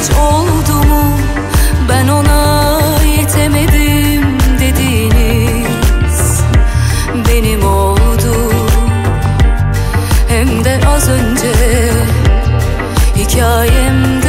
hiç oldu mu? Ben ona yetemedim dediğiniz benim oldu. Hem de az önce hikayem